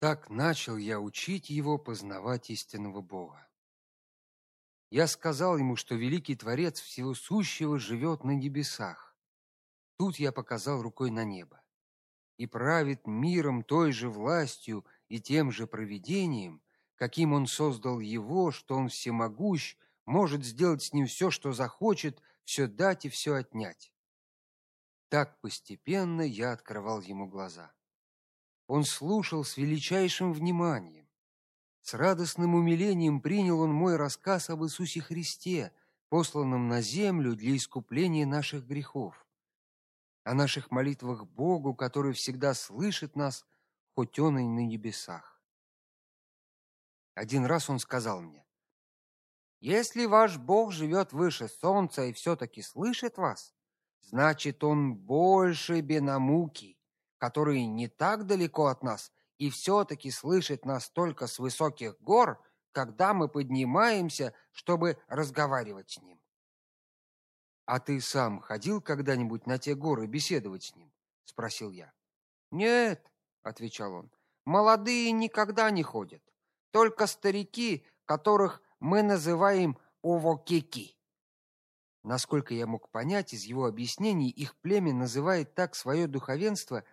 Так начал я учить его познавать истинного Бога. Я сказал ему, что великий Творец всего сущего живет на небесах. Тут я показал рукой на небо. И правит миром той же властью и тем же провидением, каким он создал его, что он всемогущ, может сделать с ним все, что захочет, все дать и все отнять. Так постепенно я открывал ему глаза. Он слушал с величайшим вниманием. С радостным умилением принял он мой рассказ об Иисусе Христе, посланном на землю для искупления наших грехов, о наших молитвах Богу, который всегда слышит нас, хоть он и на небесах. Один раз он сказал мне: "Если ваш Бог живет выше солнца и все таки слышит вас, значит, он больше Бенамуки, который не так далеко от нас и все-таки слышит нас только с высоких гор, когда мы поднимаемся, чтобы разговаривать с ним. А ты сам ходил когда-нибудь на те горы беседовать с ним? спросил я. Нет, отвечал он. Молодые никогда не ходят, только старики, которых мы называем овокеки. Насколько я мог понять из его объяснений, их племя называет так свое духовенство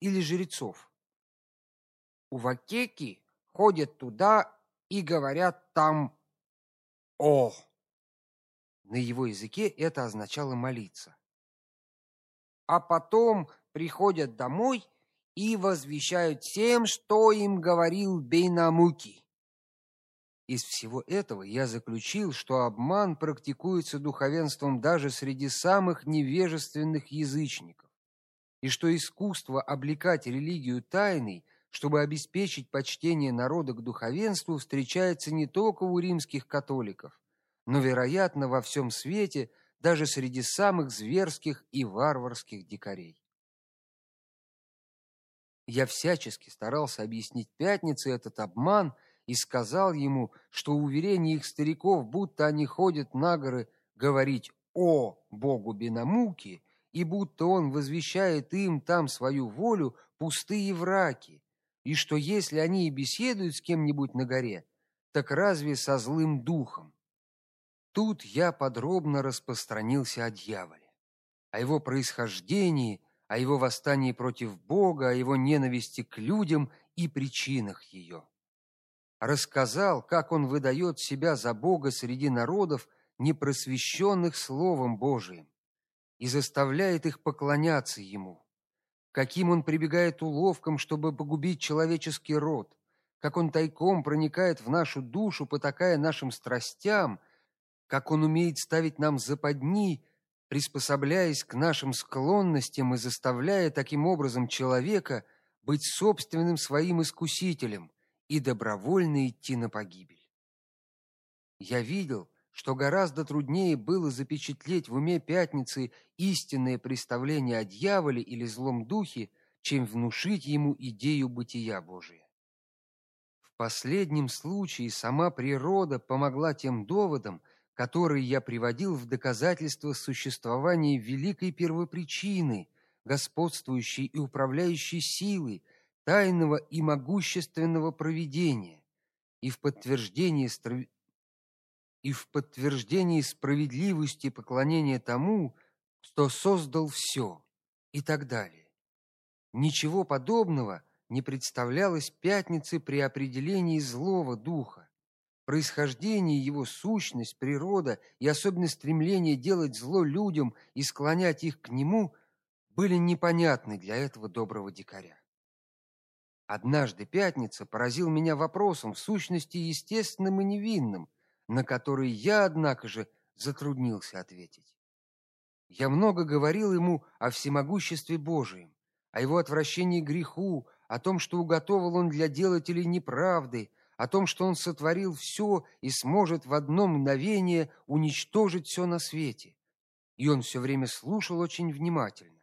или жрецов. У Вакеки ходят туда и говорят там «О». На его языке это означало молиться. А потом приходят домой и возвещают всем, что им говорил Бейнамуки. Из всего этого я заключил, что обман практикуется духовенством даже среди самых невежественных язычников, и что искусство облекать религию тайной – чтобы обеспечить почтение народа к духовенству, встречается не только у римских католиков, но, вероятно, во всем свете, даже среди самых зверских и варварских дикарей. Я всячески старался объяснить пятнице этот обман и сказал ему, что уверение их стариков, будто они ходят на горы говорить о Богу Бенамуки, и будто он возвещает им там свою волю, пустые враки, и что если они и беседуют с кем-нибудь на горе, так разве со злым духом? Тут я подробно распространился о дьяволе, о его происхождении, о его восстании против Бога, о его ненависти к людям и причинах ее. Рассказал, как он выдает себя за Бога среди народов, непросвещенных словом Божиим, и заставляет их поклоняться ему. Каким он прибегает уловкам, чтобы погубить человеческий род, как он тайком проникает в нашу душу, потакая нашим страстям, как он умеет ставить нам западни, приспособляясь к нашим склонностям и заставляя таким образом человека быть собственным своим искусителем и добровольно идти на погибель. Я видел, что гораздо труднее было запечатлеть в уме пятницы истинное представление о дьяволе или злом духе, чем внушить ему идею бытия Божия. В последнем случае сама природа помогла тем доводам, которые я приводил в доказательство существования великой первопричины, господствующей и управляющей силы, тайного и могущественного провидения, и в подтверждение и в подтверждении справедливости поклонения тому, кто создал все, и так далее. Ничего подобного не представлялось пятнице при определении злого духа. Происхождение его сущность, природа и особенно стремление делать зло людям и склонять их к нему были непонятны для этого доброго дикаря. Однажды пятница поразил меня вопросом в сущности естественным и невинным, на который я, однако же, затруднился ответить. Я много говорил ему о всемогуществе Божием, о его отвращении к греху, о том, что уготовил он для делателей неправды, о том, что он сотворил все и сможет в одно мгновение уничтожить все на свете. И он все время слушал очень внимательно.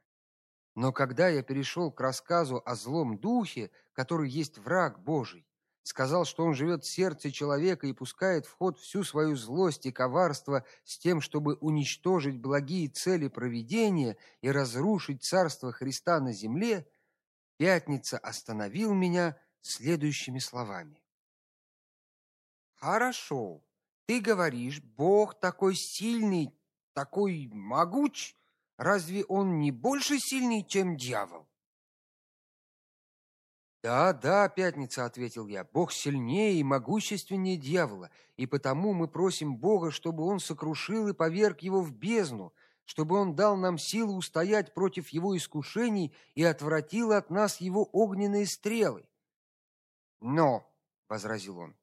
Но когда я перешел к рассказу о злом духе, который есть враг Божий, сказал, что он живет в сердце человека и пускает в ход всю свою злость и коварство с тем, чтобы уничтожить благие цели провидения и разрушить царство Христа на земле, Пятница остановил меня следующими словами: Хорошо. Ты говоришь, Бог такой сильный, такой могуч, разве он не больше сильный, чем дьявол? Да, да, пятница, ответил я. Бог сильнее и могущественнее дьявола, и потому мы просим Бога, чтобы он сокрушил и поверг его в бездну, чтобы он дал нам силу устоять против его искушений и отвратил от нас его огненные стрелы. Но, возразил он,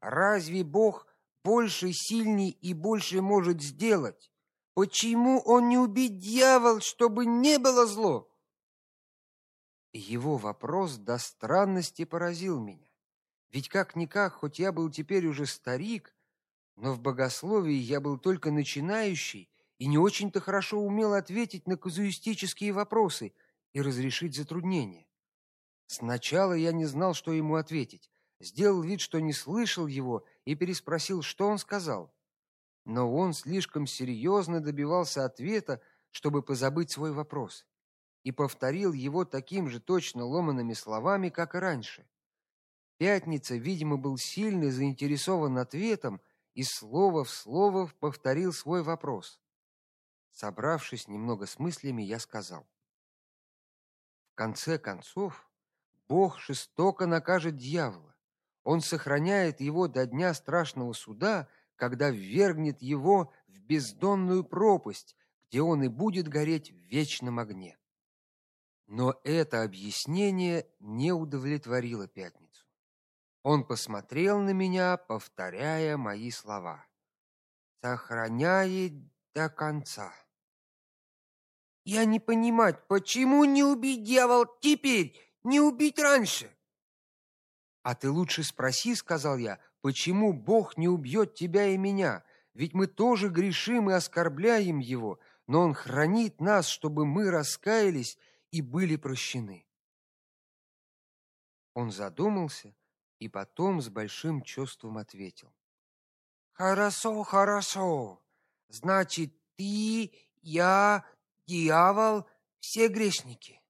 разве Бог больше сильный и больше может сделать? Почему он не убит дьявол, чтобы не было зло? Его вопрос до странности поразил меня. Ведь как никак, хоть я был теперь уже старик, но в богословии я был только начинающий и не очень-то хорошо умел ответить на казуистические вопросы и разрешить затруднения. Сначала я не знал, что ему ответить, сделал вид, что не слышал его и переспросил, что он сказал. Но он слишком серьезно добивался ответа, чтобы позабыть свой вопрос и повторил его таким же точно ломаными словами, как и раньше. Пятница, видимо, был сильно заинтересован ответом и слово в слово повторил свой вопрос. Собравшись немного с мыслями, я сказал: В конце концов, Бог жестоко накажет дьявола. Он сохраняет его до дня страшного суда, когда ввергнет его в бездонную пропасть, где он и будет гореть в вечном огне. Но это объяснение не удовлетворило Пятницу. Он посмотрел на меня, повторяя мои слова. Сохраняет до конца. Я не понимать, почему не убить дьявол теперь, не убить раньше? А ты лучше спроси, сказал я, почему Бог не убьет тебя и меня? Ведь мы тоже грешим и оскорбляем его, но он хранит нас, чтобы мы раскаялись и были прощены. Он задумался и потом с большим чувством ответил: Хорошо, хорошо. Значит, ты, я, дьявол, все грешники.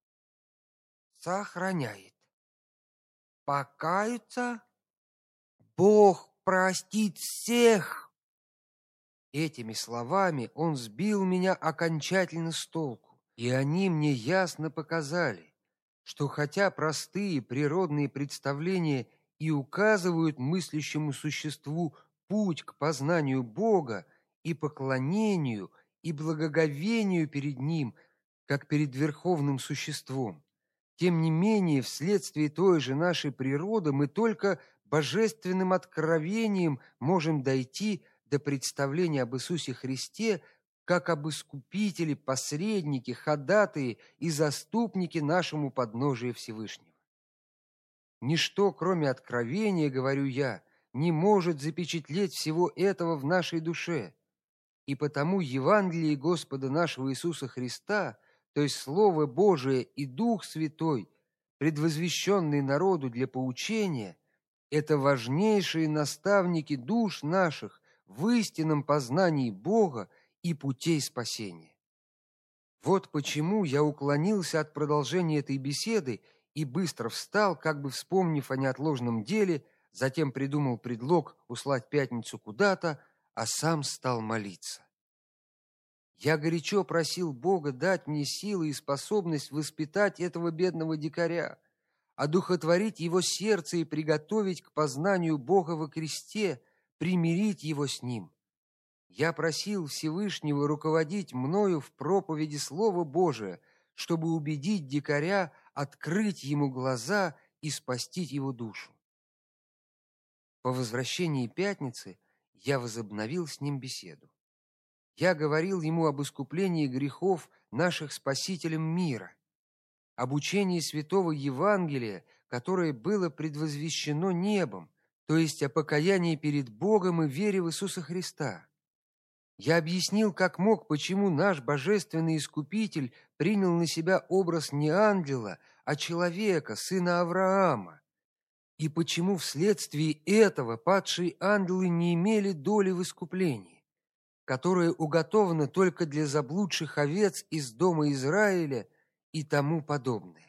Сохраняет. Покаются, Бог простит всех. Этими словами он сбил меня окончательно с толку. И они мне ясно показали, что хотя простые природные представления и указывают мыслящему существу путь к познанию Бога и поклонению и благоговению перед ним, как перед верховным существом, тем не менее, вследствие той же нашей природы мы только божественным откровением можем дойти до представления об Иисусе Христе как об искупителе, посреднике, ходатае и заступнике нашему подножию Всевышнего. Ничто, кроме откровения, говорю я, не может запечатлеть всего этого в нашей душе. И потому Евангелие Господа нашего Иисуса Христа, то есть Слово Божие и Дух Святой, предвозвещенный народу для поучения, это важнейшие наставники душ наших в истинном познании Бога и путей спасения. Вот почему я уклонился от продолжения этой беседы и быстро встал, как бы вспомнив о неотложном деле, затем придумал предлог услать пятницу куда-то, а сам стал молиться. Я горячо просил Бога дать мне силы и способность воспитать этого бедного дикаря, одухотворить его сердце и приготовить к познанию Бога во кресте, примирить его с ним. Я просил Всевышнего руководить мною в проповеди Слова Божия, чтобы убедить дикаря открыть ему глаза и спасти его душу. По возвращении пятницы я возобновил с ним беседу. Я говорил ему об искуплении грехов наших спасителем мира, об учении святого Евангелия, которое было предвозвещено небом, то есть о покаянии перед Богом и вере в Иисуса Христа. Я объяснил, как мог, почему наш божественный искупитель принял на себя образ не ангела, а человека, сына Авраама, и почему вследствие этого падшие ангелы не имели доли в искуплении, которое уготовано только для заблудших овец из дома Израиля и тому подобное.